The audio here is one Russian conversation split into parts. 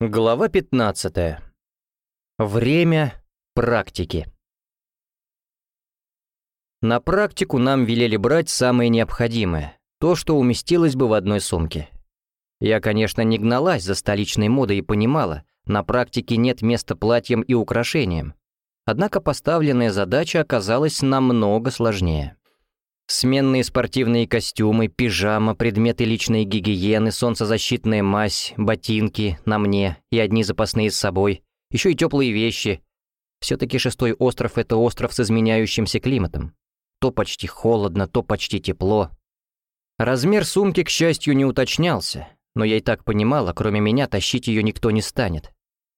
Глава 15. Время практики. На практику нам велели брать самое необходимое, то, что уместилось бы в одной сумке. Я, конечно, не гналась за столичной модой и понимала, на практике нет места платьям и украшениям. Однако поставленная задача оказалась намного сложнее. Сменные спортивные костюмы, пижама, предметы личной гигиены, солнцезащитная мазь, ботинки на мне и одни запасные с собой, еще и теплые вещи. Все-таки шестой остров — это остров с изменяющимся климатом. То почти холодно, то почти тепло. Размер сумки, к счастью, не уточнялся, но я и так понимала, кроме меня тащить ее никто не станет.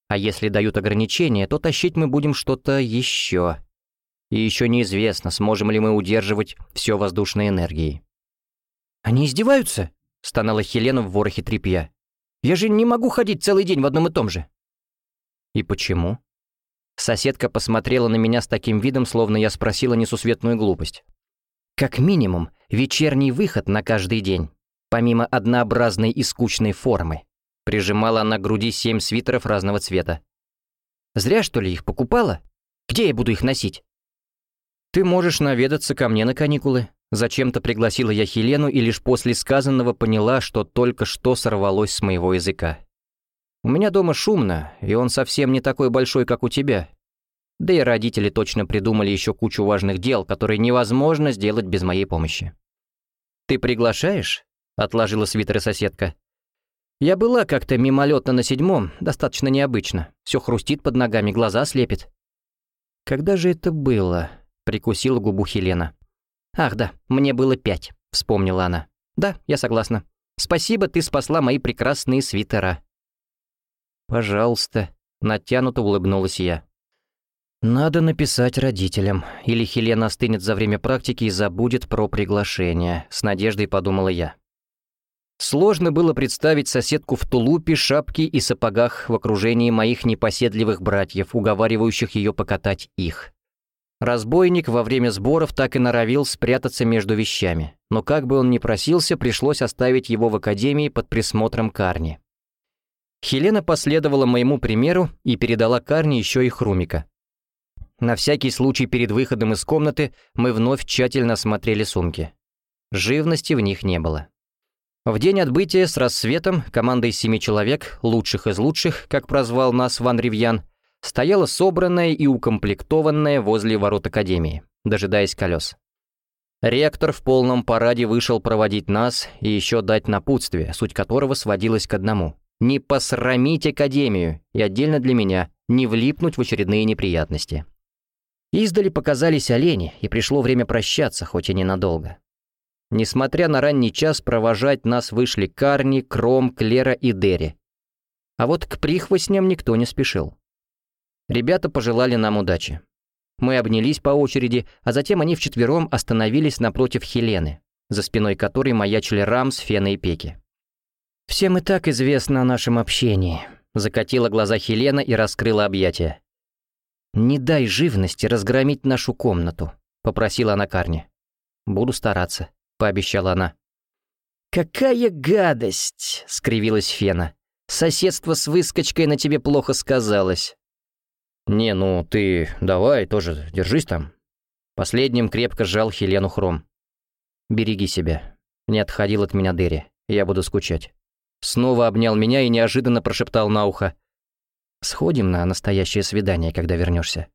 А если дают ограничения, то тащить мы будем что-то еще. И еще неизвестно, сможем ли мы удерживать все воздушной энергией. «Они издеваются?» — стонала Хелена в ворохе тряпья. «Я же не могу ходить целый день в одном и том же». «И почему?» Соседка посмотрела на меня с таким видом, словно я спросила несусветную глупость. «Как минимум, вечерний выход на каждый день, помимо однообразной и скучной формы». Прижимала она к груди семь свитеров разного цвета. «Зря, что ли, их покупала? Где я буду их носить?» «Ты можешь наведаться ко мне на каникулы». Зачем-то пригласила я Хелену и лишь после сказанного поняла, что только что сорвалось с моего языка. «У меня дома шумно, и он совсем не такой большой, как у тебя. Да и родители точно придумали еще кучу важных дел, которые невозможно сделать без моей помощи». «Ты приглашаешь?» — отложила свитер соседка. «Я была как-то мимолетно на седьмом, достаточно необычно. Все хрустит под ногами, глаза слепит». «Когда же это было?» Прикусила губу Хелена. «Ах да, мне было пять», — вспомнила она. «Да, я согласна. Спасибо, ты спасла мои прекрасные свитера». «Пожалуйста», — натянуто улыбнулась я. «Надо написать родителям, или Хелена остынет за время практики и забудет про приглашение», — с надеждой подумала я. Сложно было представить соседку в тулупе, шапке и сапогах в окружении моих непоседливых братьев, уговаривающих ее покатать их. Разбойник во время сборов так и норовил спрятаться между вещами, но как бы он ни просился, пришлось оставить его в академии под присмотром Карни. Хелена последовала моему примеру и передала Карни еще и Хрумика. На всякий случай перед выходом из комнаты мы вновь тщательно осмотрели сумки. Живности в них не было. В день отбытия с рассветом команда из семи человек, лучших из лучших, как прозвал нас Ван Ривьян, стояла собранная и укомплектованная возле ворот Академии, дожидаясь колес. Ректор в полном параде вышел проводить нас и еще дать напутствие, суть которого сводилась к одному. Не посрамить Академию, и отдельно для меня, не влипнуть в очередные неприятности. Издали показались олени, и пришло время прощаться, хоть и ненадолго. Несмотря на ранний час, провожать нас вышли Карни, Кром, Клера и Дерри. А вот к прихвостням никто не спешил. Ребята пожелали нам удачи. Мы обнялись по очереди, а затем они вчетвером остановились напротив Хелены, за спиной которой маячили Рамс, Фена и Пеки. «Всем и так известно о нашем общении», — закатила глаза Хелена и раскрыла объятия. «Не дай живности разгромить нашу комнату», — попросила она Карни. «Буду стараться», — пообещала она. «Какая гадость!» — скривилась Фена. «Соседство с выскочкой на тебе плохо сказалось». «Не, ну ты давай тоже держись там». Последним крепко сжал Хелену Хром. «Береги себя. Не отходил от меня Дерри. Я буду скучать». Снова обнял меня и неожиданно прошептал на ухо. «Сходим на настоящее свидание, когда вернешься.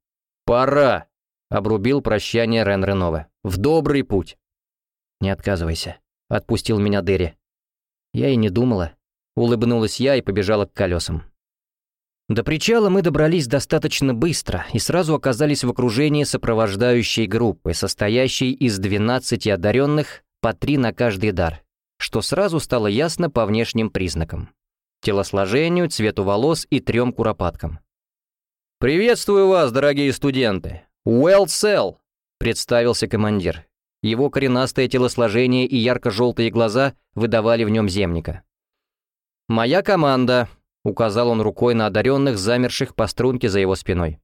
«Пора!» — обрубил прощание Рен Ренова. «В добрый путь!» «Не отказывайся», — отпустил меня Дерри. Я и не думала. Улыбнулась я и побежала к колесам. До причала мы добрались достаточно быстро и сразу оказались в окружении сопровождающей группы, состоящей из 12 одаренных, по три на каждый дар, что сразу стало ясно по внешним признакам. Телосложению, цвету волос и трем куропаткам. «Приветствую вас, дорогие студенты! Well Cell!» — представился командир. Его коренастое телосложение и ярко-желтые глаза выдавали в нем земника. «Моя команда», Указал он рукой на одаренных, замерших по струнке за его спиной.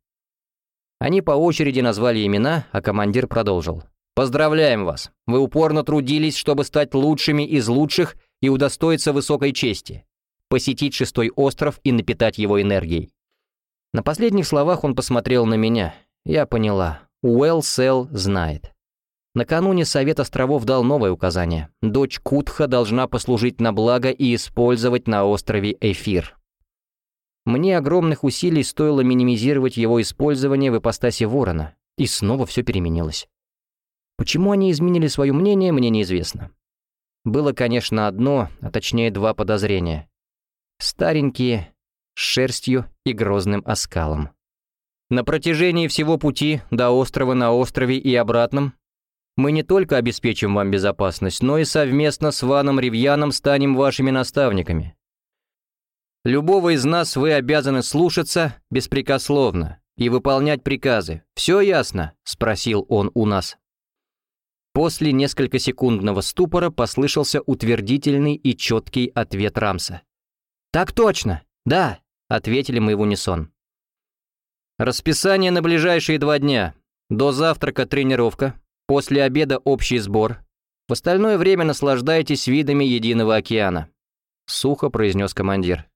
Они по очереди назвали имена, а командир продолжил. «Поздравляем вас! Вы упорно трудились, чтобы стать лучшими из лучших и удостоиться высокой чести. посетить шестой остров и напитать его энергией. На последних словах он посмотрел на меня. Я поняла. Уэлл Сел знает. Накануне Совет островов дал новое указание. Дочь Кутха должна послужить на благо и использовать на острове эфир. Мне огромных усилий стоило минимизировать его использование в ипостаси ворона, и снова все переменилось. Почему они изменили свое мнение, мне неизвестно. Было, конечно, одно, а точнее два подозрения. Старенькие, с шерстью и грозным оскалом. На протяжении всего пути до острова на острове и обратном мы не только обеспечим вам безопасность, но и совместно с Ваном Ривьяном станем вашими наставниками. Любого из нас вы обязаны слушаться беспрекословно и выполнять приказы. Все ясно?» — спросил он у нас. После несколько секундного ступора послышался утвердительный и четкий ответ Рамса. «Так точно! Да!» — ответили мы в унисон. «Расписание на ближайшие два дня. До завтрака тренировка, После обеда общий сбор. В остальное время наслаждайтесь видами единого океана», — сухо произнес командир.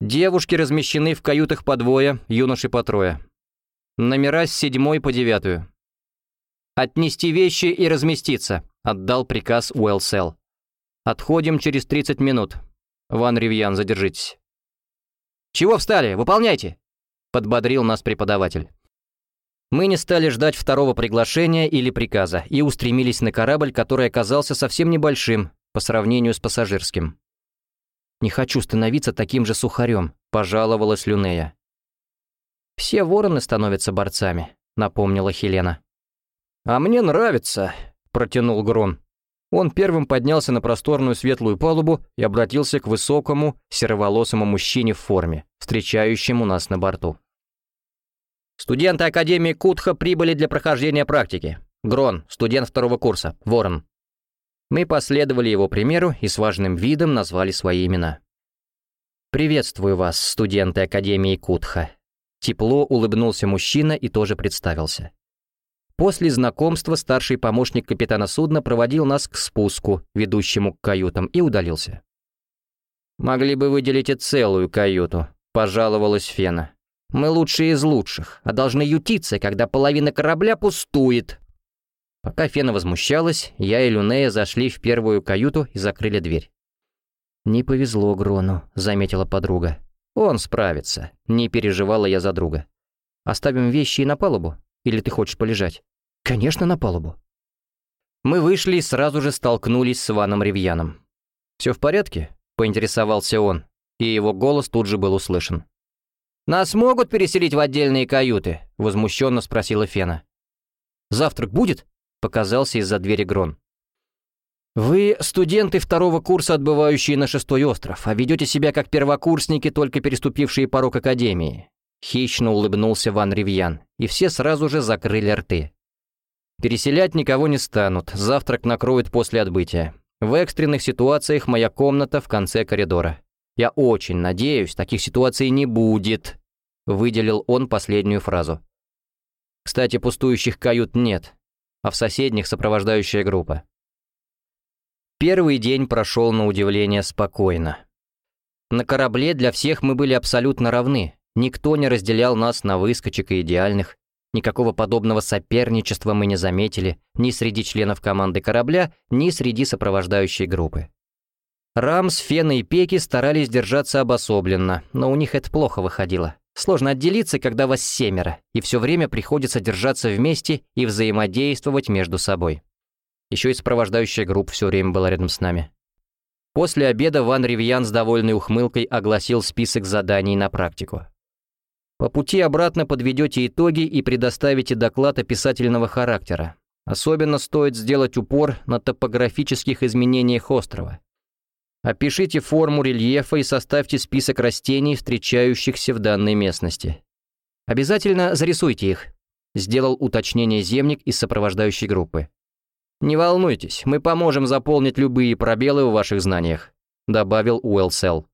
«Девушки размещены в каютах по двое, юноши по трое. Номера с седьмой по девятую. «Отнести вещи и разместиться», — отдал приказ Уэлсел. «Отходим через 30 минут. Ван Ривьян, задержитесь». «Чего встали? Выполняйте!» — подбодрил нас преподаватель. Мы не стали ждать второго приглашения или приказа и устремились на корабль, который оказался совсем небольшим по сравнению с пассажирским. «Не хочу становиться таким же сухарем», — пожаловалась Люнея. «Все вороны становятся борцами», — напомнила Хелена. «А мне нравится», — протянул Грон. Он первым поднялся на просторную светлую палубу и обратился к высокому, сероволосому мужчине в форме, встречающему нас на борту. Студенты Академии Кутха прибыли для прохождения практики. Грон, студент второго курса, Ворон. Мы последовали его примеру и с важным видом назвали свои имена. «Приветствую вас, студенты Академии Кутха». Тепло улыбнулся мужчина и тоже представился. После знакомства старший помощник капитана судна проводил нас к спуску, ведущему к каютам, и удалился. «Могли бы выделить и целую каюту», — пожаловалась Фена. Мы лучшие из лучших, а должны ютиться, когда половина корабля пустует». Пока Фена возмущалась, я и Люнея зашли в первую каюту и закрыли дверь. «Не повезло Грону», — заметила подруга. «Он справится», — не переживала я за друга. «Оставим вещи и на палубу? Или ты хочешь полежать?» «Конечно, на палубу». Мы вышли и сразу же столкнулись с Ваном Ривьяном. «Все в порядке?» — поинтересовался он, и его голос тут же был услышан. «Нас могут переселить в отдельные каюты?» — возмущенно спросила Фена. «Завтрак будет?» — показался из-за двери Грон. «Вы студенты второго курса, отбывающие на шестой остров, а ведете себя как первокурсники, только переступившие порог Академии». Хищно улыбнулся Ван Ривьян, и все сразу же закрыли рты. «Переселять никого не станут, завтрак накроют после отбытия. В экстренных ситуациях моя комната в конце коридора. «Я очень надеюсь, таких ситуаций не будет», — выделил он последнюю фразу. «Кстати, пустующих кают нет, а в соседних сопровождающая группа». Первый день прошел на удивление спокойно. На корабле для всех мы были абсолютно равны, никто не разделял нас на выскочек и идеальных, никакого подобного соперничества мы не заметили ни среди членов команды корабля, ни среди сопровождающей группы. Рамс, Фена и Пеки старались держаться обособленно, но у них это плохо выходило. Сложно отделиться, когда вас семеро, и все время приходится держаться вместе и взаимодействовать между собой. Еще и сопровождающая группа все время была рядом с нами. После обеда Ван Ривьян с довольной ухмылкой огласил список заданий на практику. По пути обратно подведете итоги и предоставите доклад описательного характера. Особенно стоит сделать упор на топографических изменениях острова. Опишите форму рельефа и составьте список растений, встречающихся в данной местности. Обязательно зарисуйте их, сделал уточнение земник из сопровождающей группы. Не волнуйтесь, мы поможем заполнить любые пробелы в ваших знаниях, добавил Уэлсел.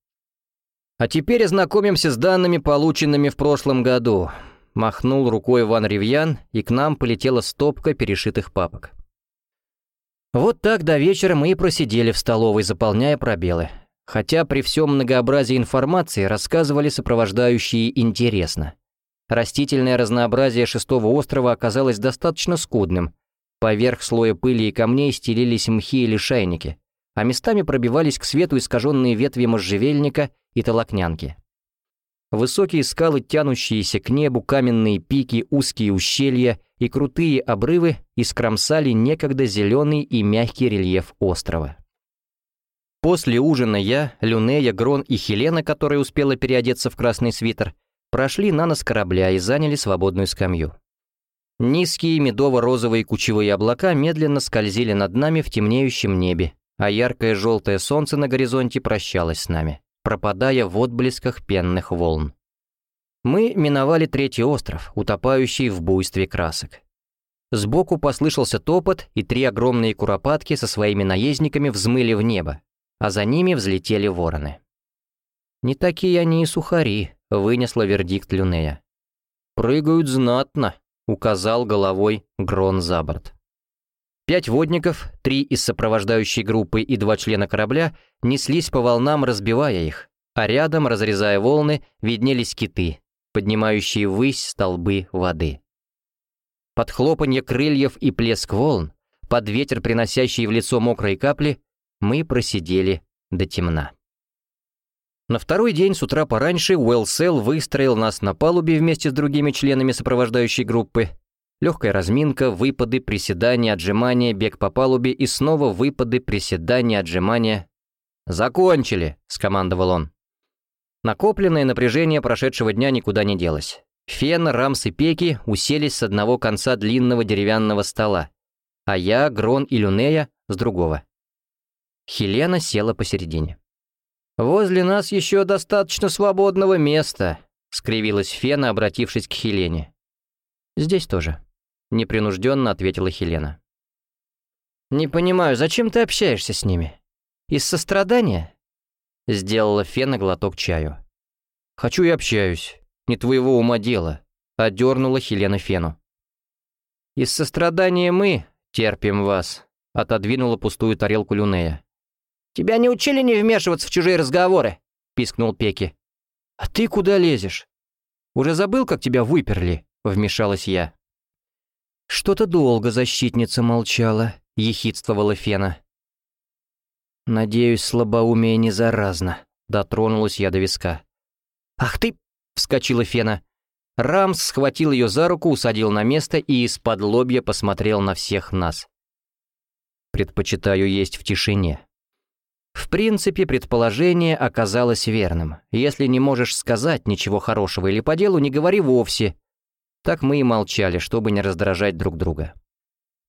А теперь ознакомимся с данными, полученными в прошлом году. Махнул рукой Ван Ривьян, и к нам полетела стопка перешитых папок. Вот так до вечера мы и просидели в столовой, заполняя пробелы. хотя при всем многообразии информации рассказывали сопровождающие интересно. Растительное разнообразие шестого острова оказалось достаточно скудным. Поверх слоя пыли и камней стелились мхи или шайники, а местами пробивались к свету искаженные ветви можжевельника и толокнянки. Высокие скалы, тянущиеся к небу, каменные пики, узкие ущелья и крутые обрывы искромсали некогда зеленый и мягкий рельеф острова. После ужина я, Люнея, Грон и Хелена, которая успела переодеться в красный свитер, прошли на нос корабля и заняли свободную скамью. Низкие медово-розовые кучевые облака медленно скользили над нами в темнеющем небе, а яркое желтое солнце на горизонте прощалось с нами, пропадая в отблесках пенных волн. Мы миновали третий остров, утопающий в буйстве красок. Сбоку послышался топот, и три огромные куропатки со своими наездниками взмыли в небо, а за ними взлетели вороны. «Не такие они и сухари», — вынесла вердикт Люнея. «Прыгают знатно», — указал головой Грон за борт. Пять водников, три из сопровождающей группы и два члена корабля неслись по волнам, разбивая их, а рядом, разрезая волны, виднелись киты, поднимающие ввысь столбы воды. Под хлопанье крыльев и плеск волн, под ветер, приносящий в лицо мокрые капли, мы просидели до темна. На второй день с утра пораньше Уэлсел выстроил нас на палубе вместе с другими членами сопровождающей группы, Легкая разминка, выпады, приседания, отжимания, бег по палубе и снова выпады, приседания, отжимания. «Закончили!» — скомандовал он. Накопленное напряжение прошедшего дня никуда не делось. Фен, Рамс и Пеки уселись с одного конца длинного деревянного стола, а я, Грон и Люнея — с другого. Хелена села посередине. «Возле нас еще достаточно свободного места», — скривилась Фена, обратившись к Хелене. «Здесь тоже», непринужденно ответила Хелена. «Не понимаю, зачем ты общаешься с ними? Из сострадания?» Сделала Фена глоток чаю. «Хочу и общаюсь. Не твоего ума дело», — одернула Хелена Фену. «Из сострадания мы терпим вас», — отодвинула пустую тарелку Люнея. «Тебя не учили не вмешиваться в чужие разговоры?» — пискнул Пеки. «А ты куда лезешь? Уже забыл, как тебя выперли?» — вмешалась я. «Что-то долго защитница молчала», — ехидствовала Фена. «Надеюсь, слабоумие не заразно», — дотронулась я до виска. «Ах ты!» — вскочила Фена. Рамс схватил ее за руку, усадил на место и из-под лобья посмотрел на всех нас. «Предпочитаю есть в тишине». В принципе, предположение оказалось верным. Если не можешь сказать ничего хорошего или по делу, не говори вовсе, так мы и молчали, чтобы не раздражать друг друга.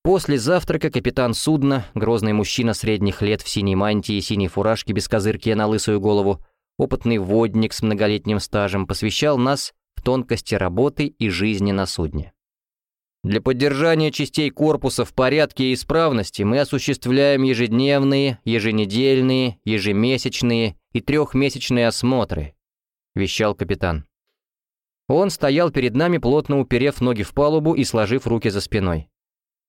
После завтрака капитан судна, грозный мужчина средних лет в синей мантии и синей фуражке без козырки на лысую голову, опытный водник с многолетним стажем, посвящал нас в тонкости работы и жизни на судне. Для поддержания частей корпуса в порядке и исправности мы осуществляем ежедневные, еженедельные, ежемесячные и трехмесячные осмотры, вещал капитан. Он стоял перед нами, плотно уперев ноги в палубу и сложив руки за спиной.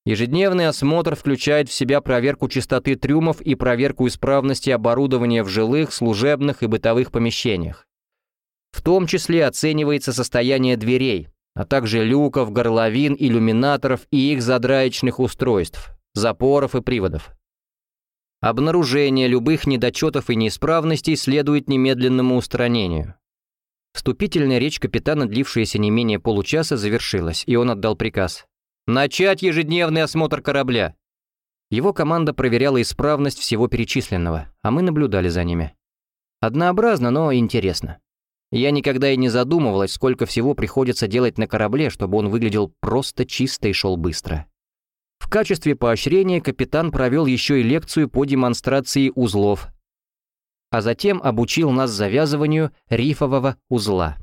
Ежедневный осмотр включает в себя проверку чистоты трюмов и проверку исправности оборудования в жилых, служебных и бытовых помещениях. В том числе оценивается состояние дверей, а также люков, горловин, иллюминаторов и их задраечных устройств, запоров и приводов. Обнаружение любых недочетов и неисправностей следует немедленному устранению. Вступительная речь капитана, длившаяся не менее получаса, завершилась, и он отдал приказ. «Начать ежедневный осмотр корабля!» Его команда проверяла исправность всего перечисленного, а мы наблюдали за ними. Однообразно, но интересно. Я никогда и не задумывалась, сколько всего приходится делать на корабле, чтобы он выглядел просто чисто и шел быстро. В качестве поощрения капитан провел еще и лекцию по демонстрации узлов, а затем обучил нас завязыванию рифового узла.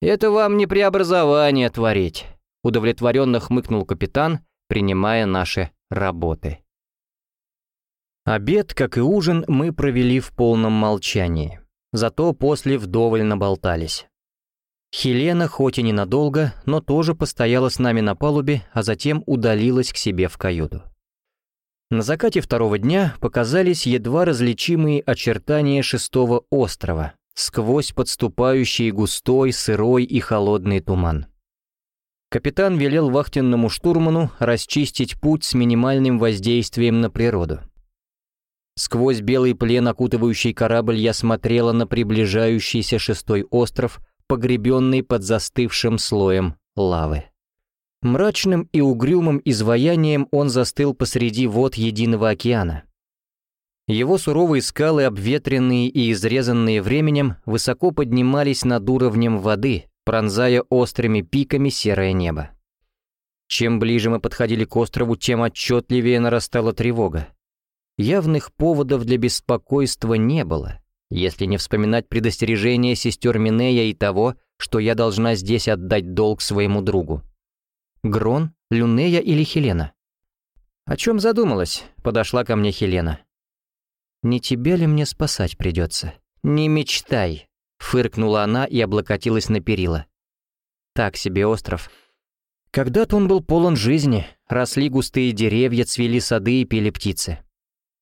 «Это вам не преобразование творить», — удовлетворенно хмыкнул капитан, принимая наши работы. Обед, как и ужин, мы провели в полном молчании, зато после вдоволь наболтались. Хелена, хоть и ненадолго, но тоже постояла с нами на палубе, а затем удалилась к себе в каюту. На закате второго дня показались едва различимые очертания шестого острова сквозь подступающий густой, сырой и холодный туман. Капитан велел вахтенному штурману расчистить путь с минимальным воздействием на природу. Сквозь белый плен, окутывающий корабль, я смотрела на приближающийся шестой остров, погребенный под застывшим слоем лавы. Мрачным и угрюмым изваянием он застыл посреди вод единого океана. Его суровые скалы, обветренные и изрезанные временем, высоко поднимались над уровнем воды, пронзая острыми пиками серое небо. Чем ближе мы подходили к острову, тем отчетливее нарастала тревога. Явных поводов для беспокойства не было, если не вспоминать предостережение сестер Минея и того, что я должна здесь отдать долг своему другу. Грон, Люнея или Хелена? О чем задумалась? Подошла ко мне Хелена. «Не тебя ли мне спасать придется? Не мечтай!» Фыркнула она и облокотилась на перила. Так себе остров. Когда-то он был полон жизни, росли густые деревья, цвели сады и пели птицы.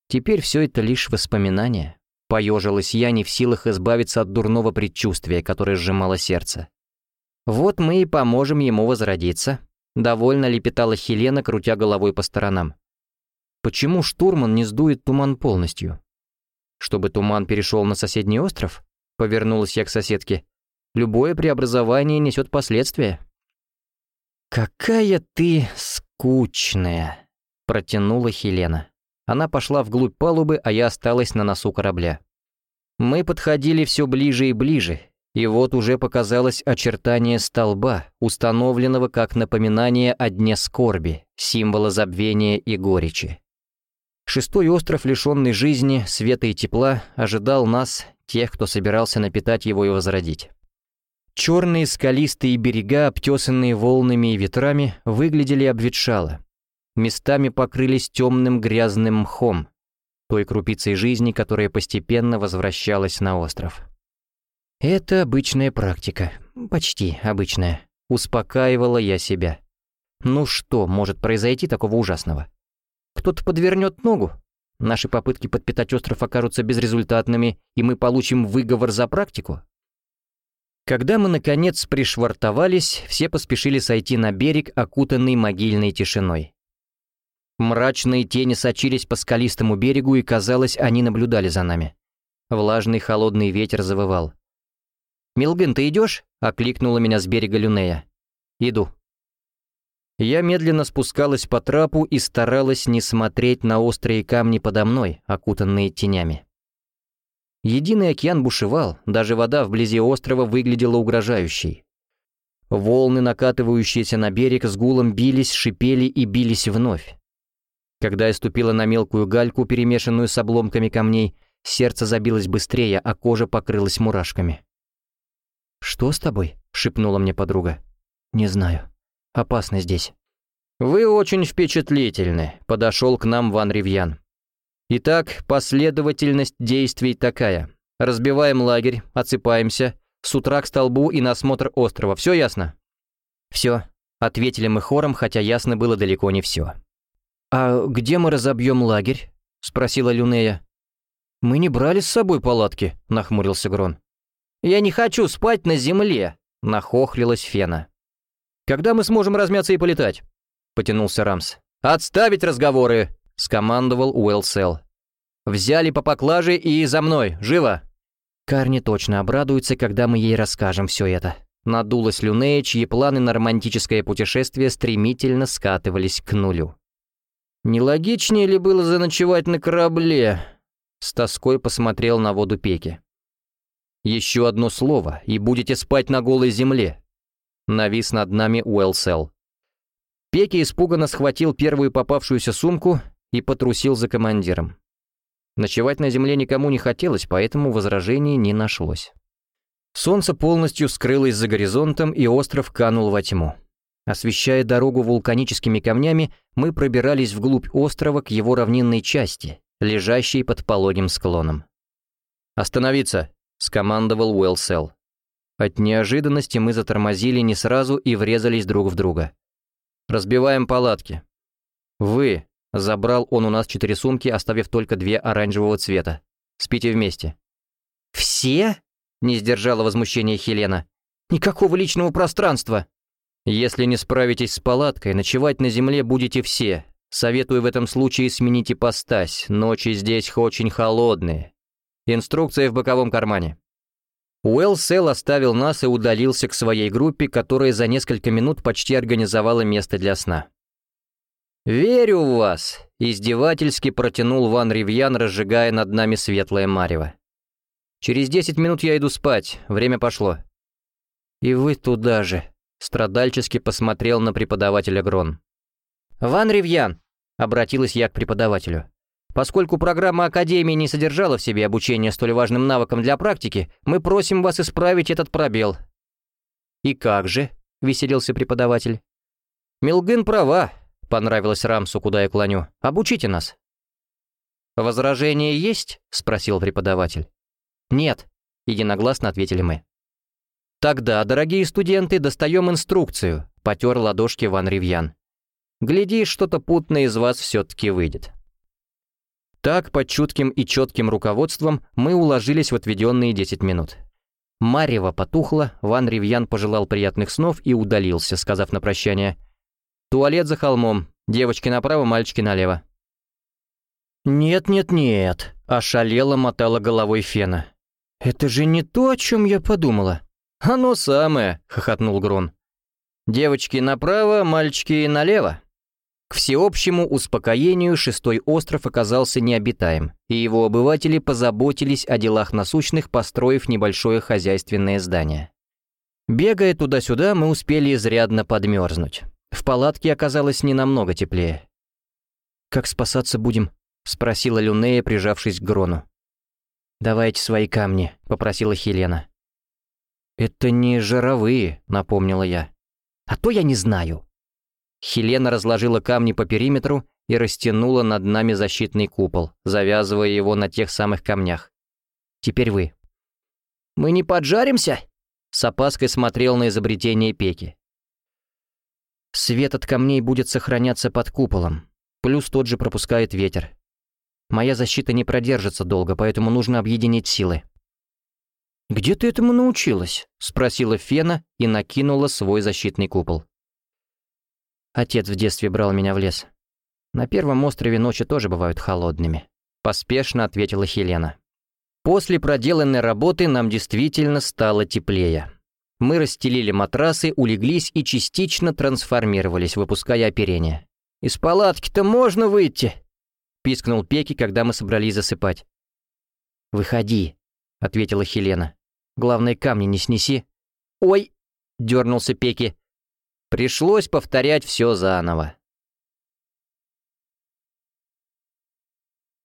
Теперь все это лишь воспоминания. Поежилась я, не в силах избавиться от дурного предчувствия, которое сжимало сердце. «Вот мы и поможем ему возродиться», — довольно лепетала Хелена, крутя головой по сторонам. «Почему штурман не сдует туман полностью? Чтобы туман перешел на соседний остров?» Повернулась я к соседке. «Любое преобразование несет последствия». «Какая ты скучная», — протянула Хелена. Она пошла вглубь палубы, а я осталась на носу корабля. Мы подходили все ближе и ближе, и вот уже показалось очертание столба, установленного как напоминание о дне скорби, символа забвения и горечи. Шестой остров, лишенный жизни, света и тепла, ожидал нас, тех, кто собирался напитать его и возродить. Черные скалистые берега, обтесанные волнами и ветрами, выглядели обветшало. Местами покрылись темным грязным мхом, той крупицей жизни, которая постепенно возвращалась на остров. Это обычная практика, почти обычная. Успокаивала я себя. Ну что может произойти такого ужасного? Кто-то подвернет ногу, наши попытки подпитать остров окажутся безрезультатными, и мы получим выговор за практику? Когда мы, наконец, пришвартовались, все поспешили сойти на берег, окутанный могильной тишиной. Мрачные тени сочились по скалистому берегу, и, казалось, они наблюдали за нами. Влажный холодный ветер завывал. «Милгин, ты идешь?» — окликнула меня с берега Люнея. «Иду», я медленно спускалась по трапу и старалась не смотреть на острые камни подо мной, окутанные тенями. Единый океан бушевал, даже вода вблизи острова выглядела угрожающей. Волны, накатывающиеся на берег, с гулом бились, шипели и бились вновь. Когда я ступила на мелкую гальку, перемешанную с обломками камней, сердце забилось быстрее, а кожа покрылась мурашками. «Что с тобой?» — шепнула мне подруга. «Не знаю». Опасно здесь». «Вы очень впечатлительны», — подошел к нам Ван Ривьян. «Итак, последовательность действий такая. Разбиваем лагерь, отсыпаемся, с утра к столбу и на осмотр острова. Все ясно?» «Все», — ответили мы хором, хотя ясно было далеко не все. «А где мы разобьем лагерь?» — спросила Люнея. «Мы не брали с собой палатки», — нахмурился Грон. «Я не хочу спать на земле», — нахохлилась Фена. Когда мы сможем размяться и полетать?» — потянулся Рамс. «Отставить разговоры!» — скомандовал Уэлсел. «Взяли по поклаже и за мной, живо!» Карни точно обрадуется, когда мы ей расскажем все это. Надулась Люнея, чьи планы на романтическое путешествие стремительно скатывались к нулю. «Нелогичнее ли было заночевать на корабле?» С тоской посмотрел на воду Пеки. «Еще одно слово, и будете спать на голой земле навис над нами Уэлсел. Пеки испуганно схватил первую попавшуюся сумку и потрусил за командиром. Ночевать на земле никому не хотелось, поэтому возражений не нашлось. Солнце полностью скрылось за горизонтом, и остров канул во тьму. Освещая дорогу вулканическими камнями, мы пробирались вглубь острова к его равнинной части, лежащей под пологим склоном. «Остановиться!» — скомандовал Уэлсел. От неожиданности мы затормозили не сразу и врезались друг в друга. «Разбиваем палатки». «Вы», Забрал он у нас четыре сумки, оставив только две оранжевого цвета. Спите вместе». «Все?» — не сдержала возмущения Хелена. «Никакого личного пространства!» «Если не справитесь с палаткой, ночевать на земле будете все. Советую в этом случае сменить ипостась, ночи здесь очень холодные. Инструкция в боковом кармане». Уэлл оставил нас и удалился к своей группе, которая за несколько минут почти организовала место для сна. «Верю в вас!» — издевательски протянул Ван Ривьян, разжигая над нами светлое марево. «Через десять минут я иду спать, время пошло». «И вы туда же», — страдальчески посмотрел на преподавателя Грон. «Ван Ривьян!» — обратилась я к преподавателю. «Поскольку программа Академии не содержала в себе обучение столь важным навыкам для практики, мы просим вас исправить этот пробел». «И как же?» — веселился преподаватель. «Милгын права», Понравилось Рамсу, куда я клоню. Обучите нас». «Возражения есть?» — спросил преподаватель. «Нет», — единогласно ответили мы. «Тогда, дорогие студенты, достаем инструкцию», — потер ладошки Ван Ривьян. «Глядишь, что-то путное из вас все-таки выйдет». Так, под чутким и четким руководством, мы уложились в отведенные 10 минут. Марева потухла, Ван Ривьян пожелал приятных снов и удалился, сказав на прощание — Туалет за холмом. Девочки направо, мальчики налево». «Нет-нет-нет», — ошалела мотала головой Фена. «Это же не то, о чем я подумала». «Оно самое», — хохотнул Грон. «Девочки направо, мальчики налево». К всеобщему успокоению шестой остров оказался необитаем, и его обыватели позаботились о делах насущных, построив небольшое хозяйственное здание. Бегая туда-сюда, мы успели изрядно подмерзнуть. В палатке оказалось не намного теплее. «Как спасаться будем?» — спросила Люнея, прижавшись к Грону. «Давайте свои камни», — попросила Хелена. «Это не жировые», — напомнила я. «А то я не знаю». Хелена разложила камни по периметру и растянула над нами защитный купол, завязывая его на тех самых камнях. «Теперь вы». «Мы не поджаримся?» С опаской смотрел на изобретение Пеки. Свет от камней будет сохраняться под куполом, плюс тот же пропускает ветер. Моя защита не продержится долго, поэтому нужно объединить силы. «Где ты этому научилась?» — спросила Фена и накинула свой защитный купол. Отец в детстве брал меня в лес. На первом острове ночи тоже бывают холодными. Поспешно ответила Хелена. После проделанной работы нам действительно стало теплее. Мы расстелили матрасы, улеглись и частично трансформировались, выпуская оперение. «Из палатки-то можно выйти!» — пискнул Пеки, когда мы собрались засыпать. «Выходи», — ответила Хелена. «Главное, камни не снеси». «Ой!» — дернулся Пеки. Пришлось повторять все заново.